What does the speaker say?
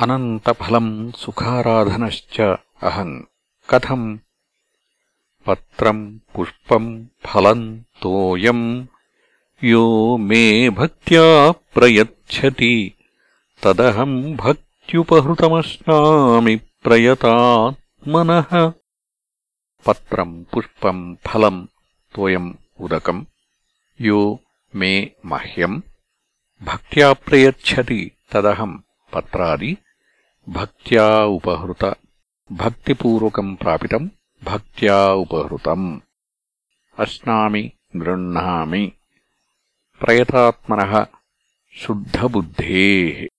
अनन्तफलम् सुखाराधनश्च अहम्। कथम्? पत्रम्, पुष्पम्, फलम्, तोयम्। यो मे भक्त्या प्रयच्छति। तदहम् भक्त्युपहृतमश्नामि प्रयतात्मनः। पत्रम्, पुष्पम्, फलम्, तोयम्, उदकम्। यो मे मह्यम्। भक्त्या प्रयच्छति। तदहम् पत्रादि भक्त्या उपहृत। भक्तिपूर्वकम् प्रापितम् भक्त्या उपहृतम्। अश्नामि गृह्णामि। प्रयतात्मनः शुद्धबुद्धेः।